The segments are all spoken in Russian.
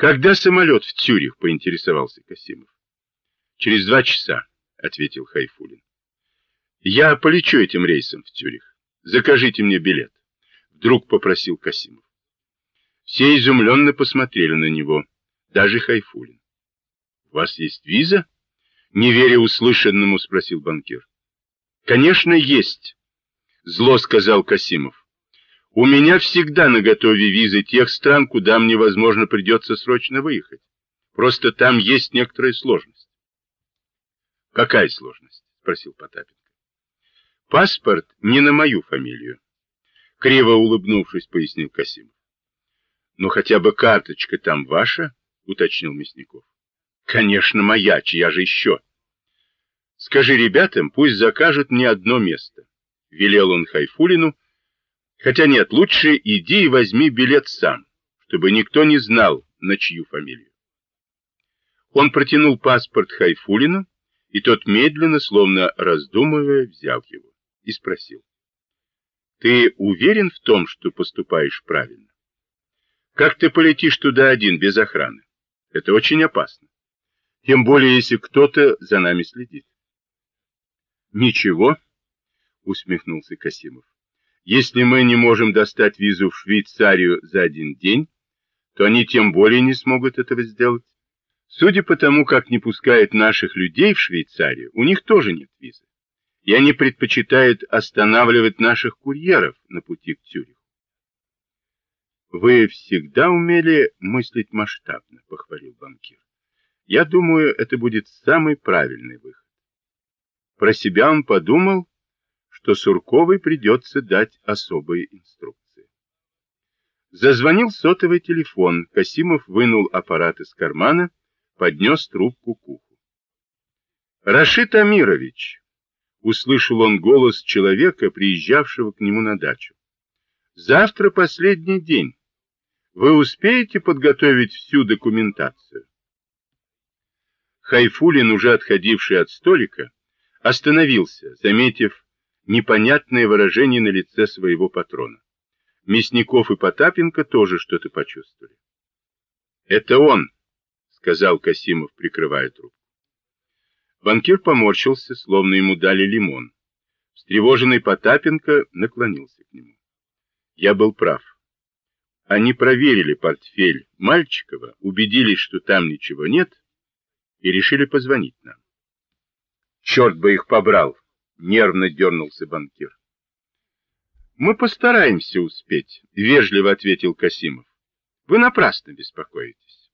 Когда самолет в Цюрих, поинтересовался Касимов. Через два часа, ответил Хайфулин. Я полечу этим рейсом в Цюрих. Закажите мне билет. Вдруг попросил Касимов. Все изумленно посмотрели на него, даже Хайфулин. У вас есть виза? Не веря услышанному, спросил банкир. Конечно, есть, зло сказал Касимов. У меня всегда наготове визы тех стран, куда мне, возможно, придется срочно выехать. Просто там есть некоторая сложность. Какая сложность? Спросил Потапенко. Паспорт не на мою фамилию. Криво улыбнувшись, пояснил Касимов. Но хотя бы карточка там ваша, уточнил Мясников. Конечно, моя, чья же еще? Скажи ребятам, пусть закажут мне одно место. Велел он Хайфулину, Хотя нет, лучше иди и возьми билет сам, чтобы никто не знал, на чью фамилию. Он протянул паспорт Хайфулину, и тот медленно, словно раздумывая, взял его и спросил. Ты уверен в том, что поступаешь правильно? Как ты полетишь туда один, без охраны? Это очень опасно. Тем более, если кто-то за нами следит. Ничего, усмехнулся Касимов. Если мы не можем достать визу в Швейцарию за один день, то они тем более не смогут этого сделать. Судя по тому, как не пускают наших людей в Швейцарию, у них тоже нет визы. И они предпочитают останавливать наших курьеров на пути к Цюриху. Вы всегда умели мыслить масштабно, похвалил банкир. Я думаю, это будет самый правильный выход. Про себя он подумал что Сурковой придется дать особые инструкции. Зазвонил сотовый телефон, Касимов вынул аппарат из кармана, поднес трубку к уху. «Рашид Амирович!» — услышал он голос человека, приезжавшего к нему на дачу. «Завтра последний день. Вы успеете подготовить всю документацию?» Хайфулин, уже отходивший от столика, остановился, заметив непонятное выражение на лице своего патрона. Мясников и Потапенко тоже что-то почувствовали. «Это он», — сказал Касимов, прикрывая трубку. Банкир поморщился, словно ему дали лимон. Встревоженный Потапенко наклонился к нему. Я был прав. Они проверили портфель Мальчикова, убедились, что там ничего нет, и решили позвонить нам. Черт бы их побрал! Нервно дернулся банкир. Мы постараемся успеть, вежливо ответил Касимов. Вы напрасно беспокоитесь.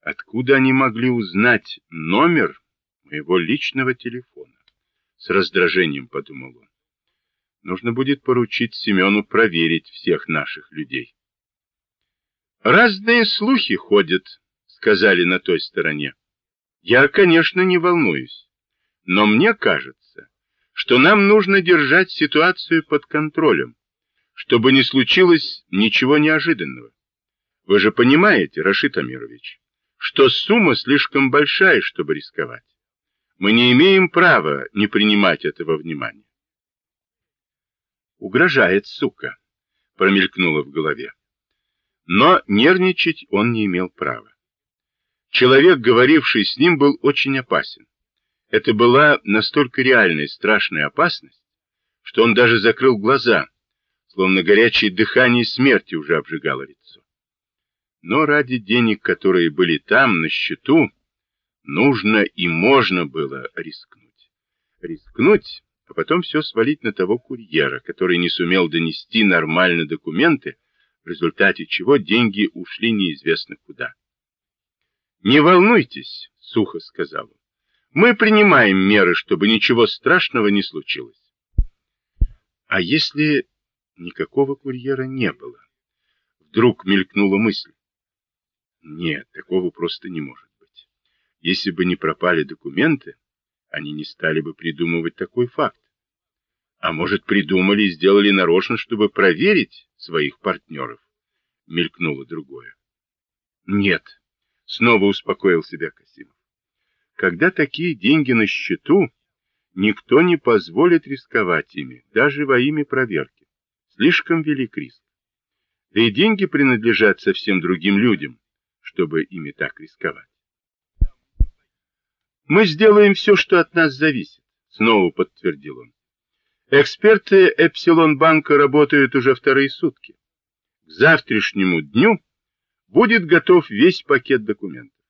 Откуда они могли узнать номер моего личного телефона? С раздражением подумал он. Нужно будет поручить Семену проверить всех наших людей. Разные слухи ходят, сказали на той стороне. Я, конечно, не волнуюсь. Но мне кажется, что нам нужно держать ситуацию под контролем, чтобы не случилось ничего неожиданного. Вы же понимаете, Рашид Амирович, что сумма слишком большая, чтобы рисковать. Мы не имеем права не принимать этого внимания. Угрожает, сука, промелькнуло в голове. Но нервничать он не имел права. Человек, говоривший с ним, был очень опасен. Это была настолько реальная страшная опасность, что он даже закрыл глаза, словно горячее дыхание смерти уже обжигало лицо. Но ради денег, которые были там, на счету, нужно и можно было рискнуть. Рискнуть, а потом все свалить на того курьера, который не сумел донести нормально документы, в результате чего деньги ушли неизвестно куда. «Не волнуйтесь», — сухо сказал он. Мы принимаем меры, чтобы ничего страшного не случилось. А если никакого курьера не было? Вдруг мелькнула мысль. Нет, такого просто не может быть. Если бы не пропали документы, они не стали бы придумывать такой факт. А может, придумали и сделали нарочно, чтобы проверить своих партнеров? Мелькнуло другое. Нет, снова успокоил себя Касимов. Когда такие деньги на счету, никто не позволит рисковать ими, даже во имя проверки. Слишком велик риск. Да и деньги принадлежат совсем другим людям, чтобы ими так рисковать. Мы сделаем все, что от нас зависит, снова подтвердил он. Эксперты Эпсилон-банка работают уже вторые сутки. К завтрашнему дню будет готов весь пакет документов.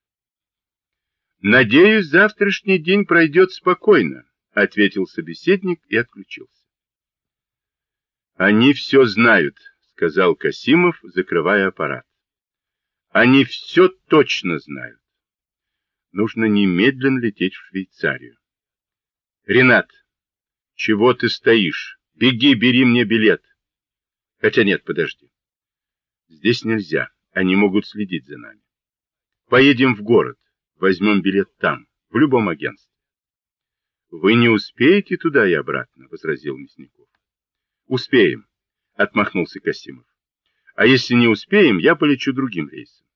Надеюсь, завтрашний день пройдет спокойно, ответил собеседник и отключился. Они все знают, сказал Касимов, закрывая аппарат. Они все точно знают. Нужно немедленно лететь в Швейцарию. Ренат, чего ты стоишь? Беги, бери мне билет. Хотя нет, подожди. Здесь нельзя, они могут следить за нами. Поедем в город, возьмем билет там, в любом агентстве. Вы не успеете туда и обратно, возразил Мясников. Успеем, отмахнулся Касимов. А если не успеем, я полечу другим рейсом.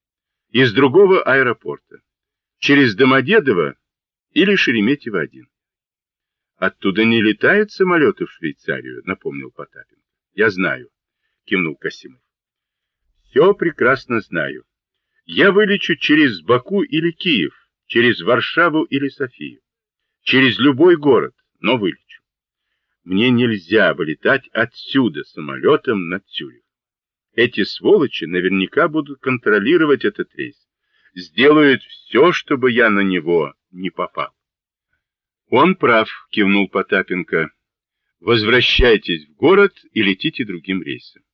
Из другого аэропорта. Через Домодедово или Шереметьево-1. Оттуда не летают самолеты в Швейцарию, напомнил Потапенко. Я знаю, кивнул Касимов. Все прекрасно знаю. Я вылечу через Баку или Киев, через Варшаву или Софию, через любой город, но вылечу. Мне нельзя вылетать отсюда самолетом над Цюрих. Эти сволочи наверняка будут контролировать этот рейс. Сделают все, чтобы я на него не попал. Он прав, кивнул Потапенко. Возвращайтесь в город и летите другим рейсом.